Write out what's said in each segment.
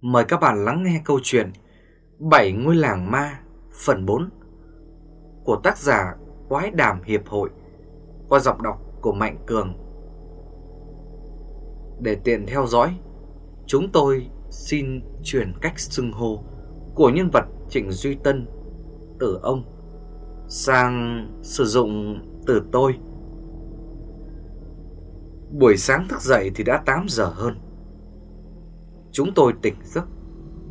Mời các bạn lắng nghe câu chuyện Bảy ngôi làng ma phần 4 của tác giả Quái Đàm Hiệp Hội qua giọng đọc của Mạnh Cường. Để tiện theo dõi, chúng tôi xin chuyển cách xưng hô của nhân vật Trịnh Duy Tân từ ông sang sử dụng từ tôi. Buổi sáng thức dậy thì đã 8 giờ hơn. Chúng tôi tỉnh giấc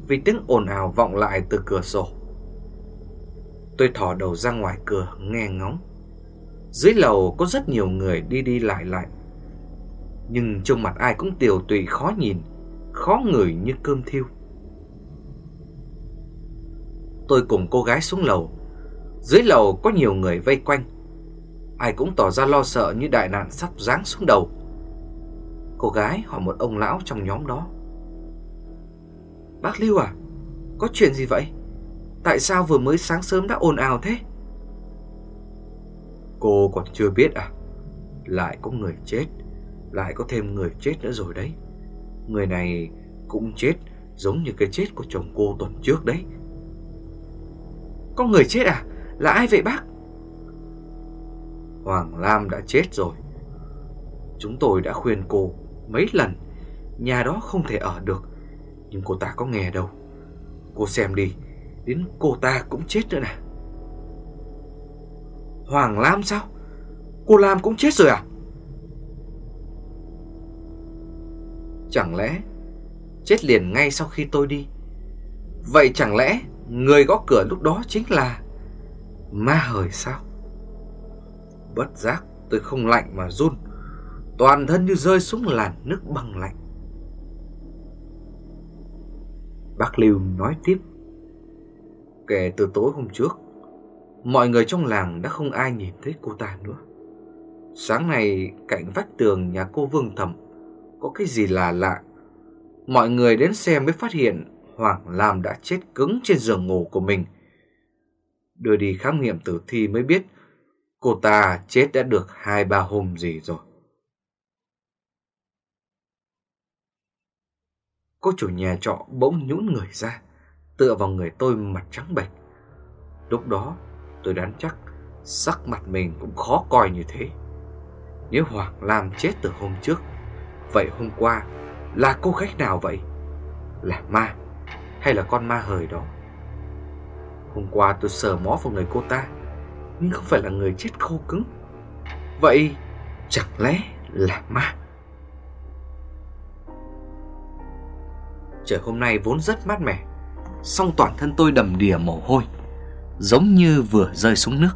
vì tiếng ồn ào vọng lại từ cửa sổ. Tôi thò đầu ra ngoài cửa nghe ngóng. Dưới lầu có rất nhiều người đi đi lại lại. Nhưng trong mặt ai cũng tiều tụy khó nhìn, khó ngửi như cơm thiêu. Tôi cùng cô gái xuống lầu. Dưới lầu có nhiều người vây quanh. Ai cũng tỏ ra lo sợ như đại nạn sắp giáng xuống đầu. Cô gái hỏi một ông lão trong nhóm đó. Bác Lưu à, có chuyện gì vậy? Tại sao vừa mới sáng sớm đã ồn ào thế? Cô còn chưa biết à? Lại có người chết, lại có thêm người chết nữa rồi đấy. Người này cũng chết giống như cái chết của chồng cô tuần trước đấy. Có người chết à? Là ai vậy bác? Hoàng Lam đã chết rồi. Chúng tôi đã khuyên cô mấy lần, nhà đó không thể ở được. Nhưng cô ta có nghe đâu. Cô xem đi, đến cô ta cũng chết nữa nè. Hoàng Lam sao? Cô Lam cũng chết rồi à? Chẳng lẽ chết liền ngay sau khi tôi đi? Vậy chẳng lẽ người gõ cửa lúc đó chính là ma hời sao? Bất giác tôi không lạnh mà run, toàn thân như rơi xuống làn nước băng lạnh. Bác Lưu nói tiếp. Kể từ tối hôm trước, mọi người trong làng đã không ai nhìn thấy cô ta nữa. Sáng nay, cạnh vách tường nhà cô Vương Thẩm có cái gì là lạ. Mọi người đến xem mới phát hiện Hoàng Lam đã chết cứng trên giường ngủ của mình. Đưa đi khám nghiệm tử thi mới biết cô ta chết đã được hai ba hôm gì rồi. Cô chủ nhà trọ bỗng nhũn người ra, tựa vào người tôi mặt trắng bệch. Lúc đó, tôi đoán chắc sắc mặt mình cũng khó coi như thế. Nếu Hoàng Lam chết từ hôm trước, vậy hôm qua là cô khách nào vậy? Là ma hay là con ma hời đó? Hôm qua tôi sờ mó vào người cô ta, nhưng không phải là người chết khô cứng. Vậy chẳng lẽ là ma? Trời hôm nay vốn rất mát mẻ. Song toàn thân tôi đầm đìa mồ hôi, Giống như vừa rơi xuống nước.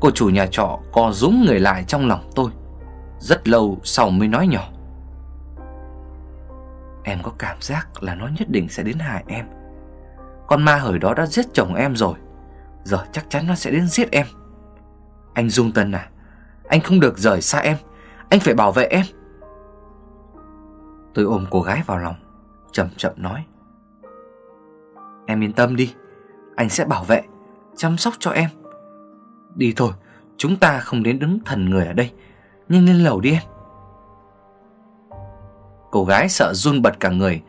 Cô chủ nhà trọ co rúm người lại trong lòng tôi, Rất lâu sau mới nói nhỏ. Em có cảm giác là nó nhất định sẽ đến hại em. Con ma hởi đó đã giết chồng em rồi, Giờ chắc chắn nó sẽ đến giết em. Anh Dung Tân à Anh không được rời xa em, Anh phải bảo vệ em. Tôi ôm cô gái vào lòng chậm chậm nói. Em yên tâm đi Anh sẽ bảo vệ Chăm sóc cho em. Đi thôi Chúng ta không đến đứng thần người ở đây Nhưng lên lầu đi em. Cô gái sợ run bật cả người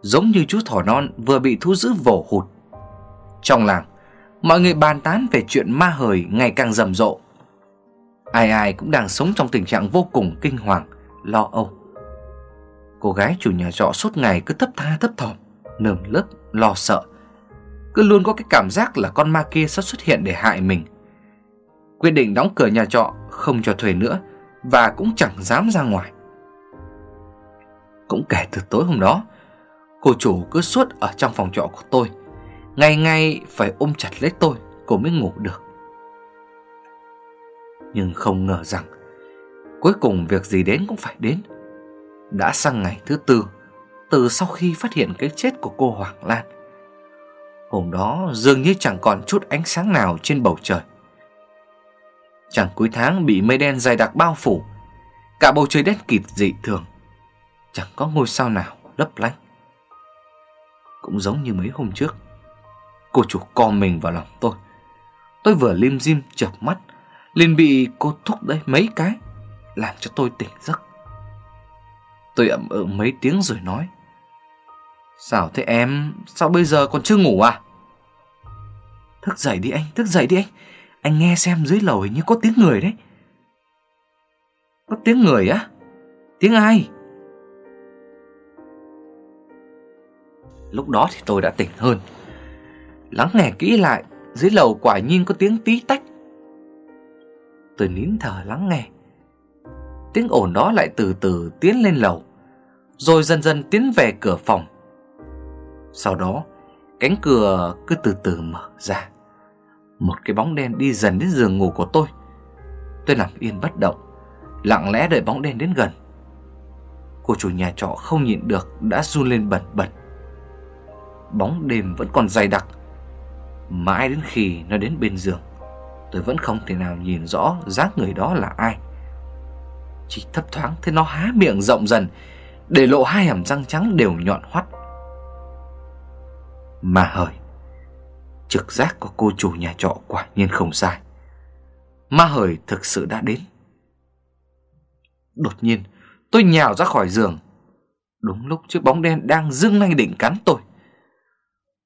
Giống như chú thỏ non vừa bị thu giữ vồ hụt. Trong làng Mọi người bàn tán về chuyện ma hời ngày càng rầm rộ. Ai ai cũng đang sống trong tình trạng vô cùng kinh hoàng, lo âu. Cô gái chủ nhà trọ suốt ngày cứ thấp tha thấp thỏm, nơm lớp, lo sợ. Cứ luôn có cái cảm giác là con ma kia sẽ xuất hiện để hại mình. Quyết định đóng cửa nhà trọ, không cho thuê nữa và cũng chẳng dám ra ngoài. Cũng kể từ tối hôm đó, cô chủ cứ suốt ở trong phòng trọ của tôi. Ngày ngày phải ôm chặt lấy tôi, cô mới ngủ được. Nhưng không ngờ rằng, cuối cùng việc gì đến cũng phải đến. Đã sang ngày thứ tư, Từ sau khi phát hiện cái chết của cô Hoàng Lan. Hôm đó, dường như chẳng còn chút ánh sáng nào trên bầu trời. Chẳng cuối tháng bị mây đen dày đặc bao phủ, Cả bầu trời đen kịt dị thường, Chẳng có ngôi sao nào lấp lánh. Cũng giống như mấy hôm trước, Cô chủ co mình vào lòng tôi. Tôi vừa lim dim chợp mắt, liền bị cô thúc đẩy mấy cái, Làm cho tôi tỉnh giấc. Tôi ậm ừ mấy tiếng rồi nói. Sao thế em? Sao bây giờ còn chưa ngủ à? Thức dậy đi anh, Thức dậy đi anh. Anh nghe xem dưới lầu hình như có tiếng người đấy. Có tiếng người á? Tiếng ai? Lúc đó thì tôi đã tỉnh hơn. Lắng nghe kỹ lại, Dưới lầu quả nhiên có tiếng tí tách. Tôi nín thở lắng nghe. Tiếng ồn đó lại từ từ tiến lên lầu. Rồi dần dần tiến về cửa phòng. Sau đó, Cánh cửa cứ từ từ mở ra. Một cái bóng đen đi dần đến giường ngủ của tôi. Tôi nằm yên bất động, Lặng lẽ đợi bóng đen đến gần. Cô chủ nhà trọ không nhịn được Đã run lên bẩn bẩn Bóng đêm vẫn còn dày đặc. Mãi đến khi nó đến bên giường, Tôi vẫn không thể nào nhìn rõ dáng người đó là ai. Chỉ thấp thoáng thấy nó há miệng rộng dần để lộ hai hàm răng trắng đều nhọn hoắt. Mà hời, Trực giác của cô chủ nhà trọ quả nhiên không sai. Ma hời thực sự đã đến. Đột nhiên, tôi nhào ra khỏi giường. Đúng lúc chiếc bóng đen đang dưng nanh định cắn tôi.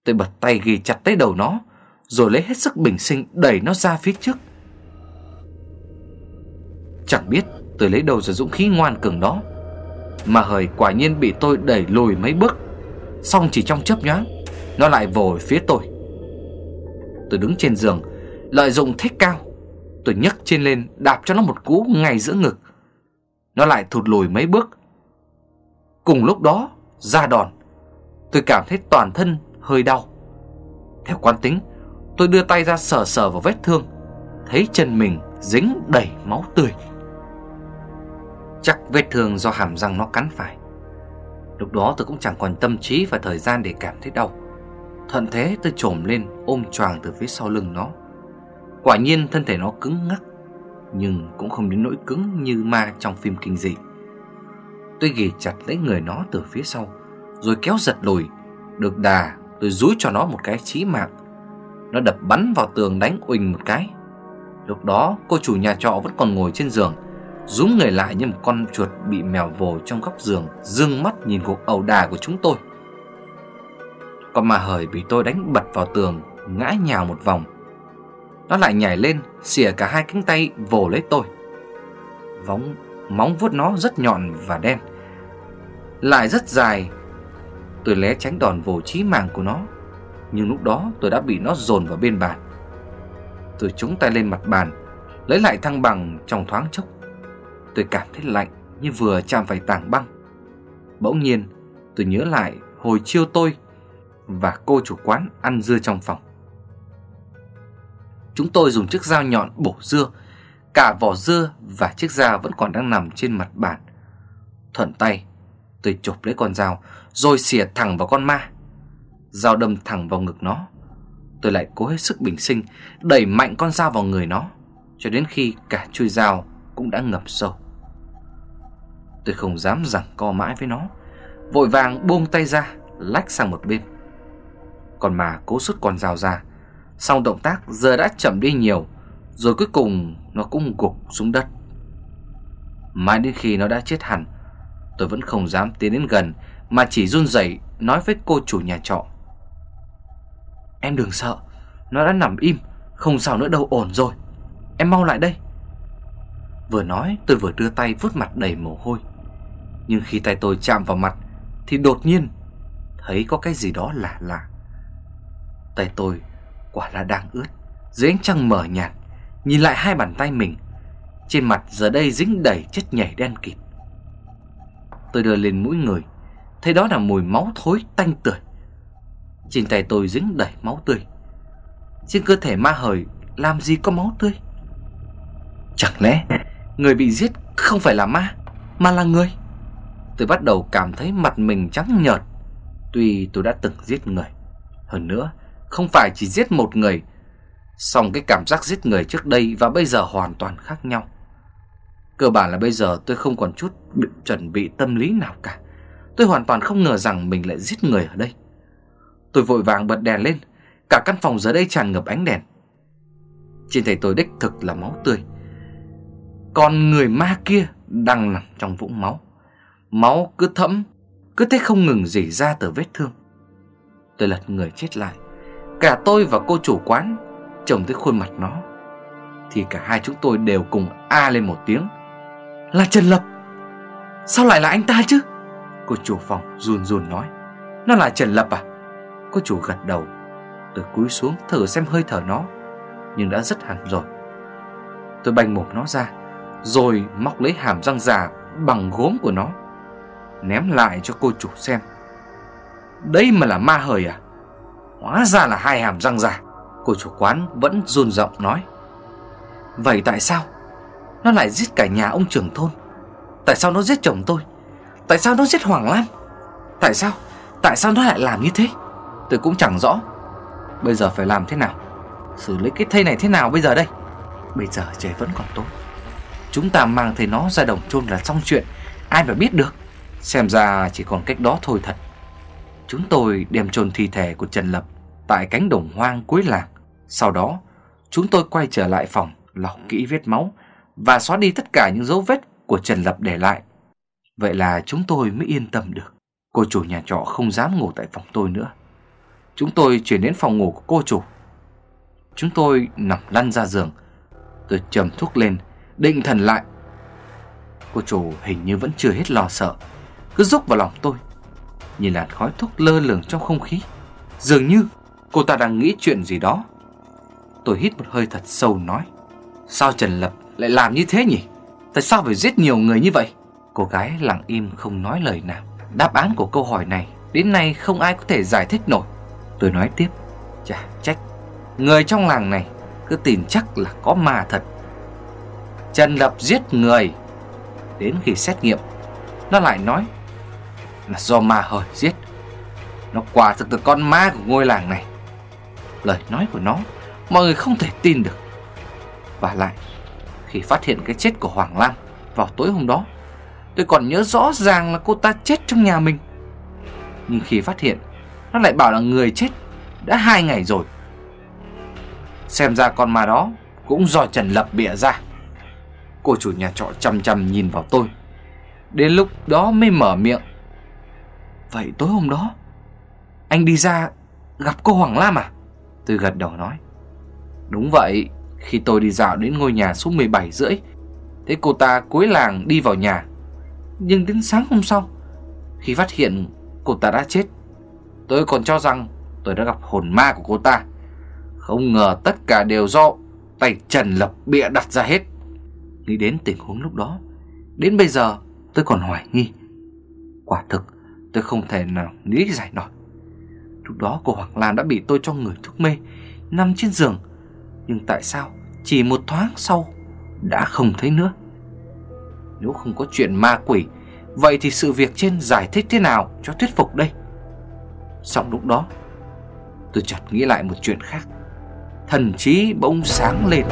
Tôi bật tay ghi chặt tới đầu nó, Rồi lấy hết sức bình sinh đẩy nó ra phía trước. Chẳng biết tôi lấy đâu ra dũng khí ngoan cường đó. Mà hời quả nhiên bị tôi đẩy lùi mấy bước. Xong chỉ trong chớp nhoáng, Nó lại vồ phía tôi. Tôi đứng trên giường, Lợi dụng thích cao. Tôi nhấc trên lên, đạp cho nó một cú ngay giữa ngực. Nó lại thụt lùi mấy bước. Cùng lúc đó ra đòn. Tôi cảm thấy toàn thân hơi đau. Theo quán tính, Tôi đưa tay ra sờ sờ vào vết thương. Thấy chân mình dính đầy máu tươi. Chắc vết thương do hàm răng nó cắn phải. Lúc đó tôi cũng chẳng còn tâm trí và thời gian để cảm thấy đau. Thuận thế tôi trồm lên, ôm choàng từ phía sau lưng nó. Quả nhiên thân thể nó cứng ngắc, Nhưng cũng không đến nỗi cứng như ma trong phim kinh dị. Tôi ghì chặt lấy người nó từ phía sau, Rồi kéo giật lùi. Được đà, tôi rúi cho nó một cái chí mạng. Nó đập bắn vào tường đánh uỳnh một cái. Lúc đó, cô chủ nhà trọ vẫn còn ngồi trên giường. Rúm người lại như một con chuột bị mèo vồ trong góc giường, Dương mắt nhìn cuộc ẩu đà của chúng tôi. Con mà hời bị tôi đánh bật vào tường, Ngã nhào một vòng. Nó lại nhảy lên, Xỉa cả hai cánh tay vồ lấy tôi. Vóng, Móng vuốt nó rất nhọn và đen. Lại rất dài. Tôi lé tránh đòn vồ chí mạng của nó. Nhưng lúc đó tôi đã bị nó dồn vào bên bàn. Tôi trúng tay lên mặt bàn, Lấy lại thăng bằng trong thoáng chốc. Tôi cảm thấy lạnh như vừa chạm phải tảng băng. Bỗng nhiên, tôi nhớ lại hồi chiêu tôi Và cô chủ quán ăn dưa trong phòng. Chúng tôi dùng chiếc dao nhọn bổ dưa, Cả vỏ dưa và chiếc dao vẫn còn đang nằm trên mặt bàn. Thuận tay, Tôi chụp lấy con dao Rồi xỉa thẳng vào con ma. Dao đâm thẳng vào ngực nó. Tôi lại cố hết sức bình sinh, Đẩy mạnh con dao vào người nó, Cho đến khi cả chui dao cũng đã ngập sâu. Tôi không dám giằng co mãi với nó, Vội vàng buông tay ra, Lách sang một bên. Còn mà cố sức con rào ra Xong động tác giờ đã chậm đi nhiều, Rồi cuối cùng nó cũng gục xuống đất. Mãi đến khi nó đã chết hẳn, Tôi vẫn không dám tiến đến gần, Mà chỉ run rẩy nói với cô chủ nhà trọ. Em đừng sợ, Nó đã nằm im, Không sao nữa đâu, ổn rồi. Em mau lại đây. Vừa nói, tôi vừa đưa tay vuốt mặt đầy mồ hôi. Nhưng khi tay tôi chạm vào mặt, Thì đột nhiên Thấy có cái gì đó lạ lạ. Tay tôi quả là đang ướt, Dưới ánh trăng mở nhạt, Nhìn lại hai bàn tay mình. Trên mặt giờ đây dính đầy chất nhảy đen kịt. Tôi đưa lên mũi người, Thấy đó là mùi máu thối tanh tưởi. Trên tay tôi dính đầy máu tươi. Trên cơ thể ma hời Làm gì có máu tươi? Chẳng lẽ Người bị giết không phải là ma, Mà là người. Tôi bắt đầu cảm thấy mặt mình trắng nhợt. Tuy tôi đã từng giết người, Hơn nữa, Không phải chỉ giết một người. Song cái cảm giác giết người trước đây Và bây giờ hoàn toàn khác nhau. Cơ bản là bây giờ tôi không còn chút chuẩn bị tâm lý nào cả. Tôi hoàn toàn không ngờ rằng mình lại giết người ở đây. Tôi vội vàng bật đèn lên, Cả căn phòng giờ đây tràn ngập ánh đèn. Trên tay tôi đích thực là máu tươi. Còn người ma kia đang nằm trong vũng máu. Máu cứ thẫm, Cứ thế không ngừng rỉ ra từ vết thương. Tôi lật người chết lại. Cả tôi và cô chủ quán Trông tới khuôn mặt nó. Thì cả hai chúng tôi đều cùng a lên một tiếng. Là Trần Lập. Sao lại là anh ta chứ? Cô chủ phòng run run nói. Nó là Trần Lập à? Cô chủ gật đầu. Tôi cúi xuống thử xem hơi thở nó. Nhưng đã rất hẳn rồi. Tôi banh mồm nó ra. Rồi móc lấy hàm răng già bằng gốm của nó, Ném lại cho cô chủ xem. Đây mà là ma hời à? Hóa ra là hai hàm răng già, Cô chủ quán vẫn run giọng nói. Vậy tại sao? Nó lại giết cả nhà ông trưởng thôn. Tại sao nó giết chồng tôi? Tại sao nó giết Hoàng Lan? Tại sao? Tại sao nó lại làm như thế? Tôi cũng chẳng rõ. Bây giờ phải làm thế nào? Xử lý cái thây này thế nào bây giờ đây? Bây giờ trời vẫn còn tốt Chúng ta mang thầy nó ra đồng chôn là xong chuyện. Ai mà biết được? Xem ra chỉ còn cách đó thôi thật. Chúng tôi đem chôn thi thể của Trần Lập Tại cánh đồng hoang cuối làng. Sau đó, Chúng tôi quay trở lại phòng, Lọc kỹ vết máu Và xóa đi tất cả những dấu vết của Trần Lập để lại. Vậy là chúng tôi mới yên tâm được. Cô chủ nhà trọ không dám ngủ tại phòng tôi nữa. Chúng tôi chuyển đến phòng ngủ của cô chủ. Chúng tôi nằm lăn ra giường. Tôi chầm thuốc lên. Định thần lại. Cô chủ hình như vẫn chưa hết lo sợ. Cứ rúc vào lòng tôi. Nhìn làn khói thuốc lơ lửng trong không khí. Dường như cô ta đang nghĩ chuyện gì đó. Tôi hít một hơi thật sâu nói. Sao Trần Lập lại làm như thế nhỉ? Tại sao phải giết nhiều người như vậy? Cô gái lặng im không nói lời nào. Đáp án của câu hỏi này Đến nay không ai có thể giải thích nổi. Tôi nói tiếp. Chà trách. Người trong làng này cứ tin chắc là có ma thật. Trần Lập giết người. Đến khi xét nghiệm, Nó lại nói Là do ma hời giết. Nó quả thực là con ma của ngôi làng này. Lời nói của nó, Mọi người không thể tin được. Và lại, Khi phát hiện cái chết của Hoàng Lan Vào tối hôm đó, Tôi còn nhớ rõ ràng là cô ta chết trong nhà mình. Nhưng khi phát hiện, Nó lại bảo là người chết Đã hai ngày rồi. Xem ra con ma đó Cũng do Trần Lập bịa ra. Cô chủ nhà trọ chăm chăm nhìn vào tôi. Đến lúc đó mới mở miệng. Vậy tối hôm đó, Anh đi ra gặp cô Hoàng Lam à? Tôi gật đầu nói. Đúng vậy, Khi tôi đi dạo đến ngôi nhà số 17 rưỡi Thế cô ta cuối làng đi vào nhà. Nhưng đến sáng hôm sau, Khi phát hiện cô ta đã chết, Tôi còn cho rằng tôi đã gặp hồn ma của cô ta. Không ngờ tất cả đều do tay Trần Lập bịa đặt ra hết. Nghĩ đến tình huống lúc đó. Đến bây giờ, tôi còn hoài nghi. Quả thực, tôi không thể nào nghĩ giải nổi. Lúc đó, cô Hoàng Lan đã bị tôi cho người thuốc mê, Nằm trên giường. Nhưng tại sao chỉ một thoáng sau Đã không thấy nữa? Nếu không có chuyện ma quỷ, Vậy thì sự việc trên giải thích thế nào Cho thuyết phục đây? Xong lúc đó, Tôi chợt nghĩ lại một chuyện khác. Thần trí bỗng sáng lên.